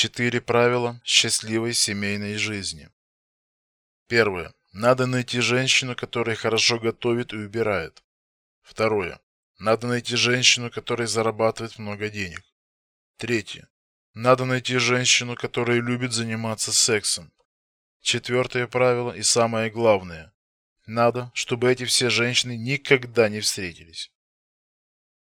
Четыре правила счастливой семейной жизни. Первое. Надо найти женщину, которая хорошо готовит и убирает. Второе. Надо найти женщину, которая зарабатывает много денег. Третье. Надо найти женщину, которая любит заниматься сексом. Четвертое правило и самое главное. Надо, чтобы эти все женщины никогда не встретились.